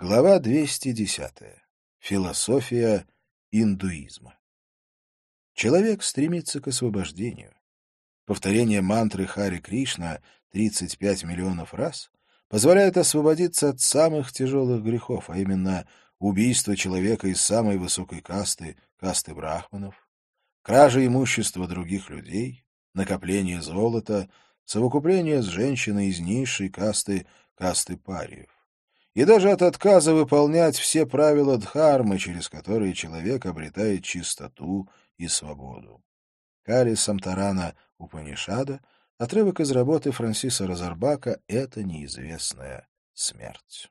Глава 210. Философия индуизма. Человек стремится к освобождению. Повторение мантры Хари Кришна 35 миллионов раз позволяет освободиться от самых тяжелых грехов, а именно убийство человека из самой высокой касты, касты брахманов, кража имущества других людей, накопление золота, совокупление с женщиной из низшей касты, касты париев и даже от отказа выполнять все правила дхармы, через которые человек обретает чистоту и свободу. Кали Самтарана Упанишада, отрывок из работы Франсиса Розарбака «Это неизвестная смерть».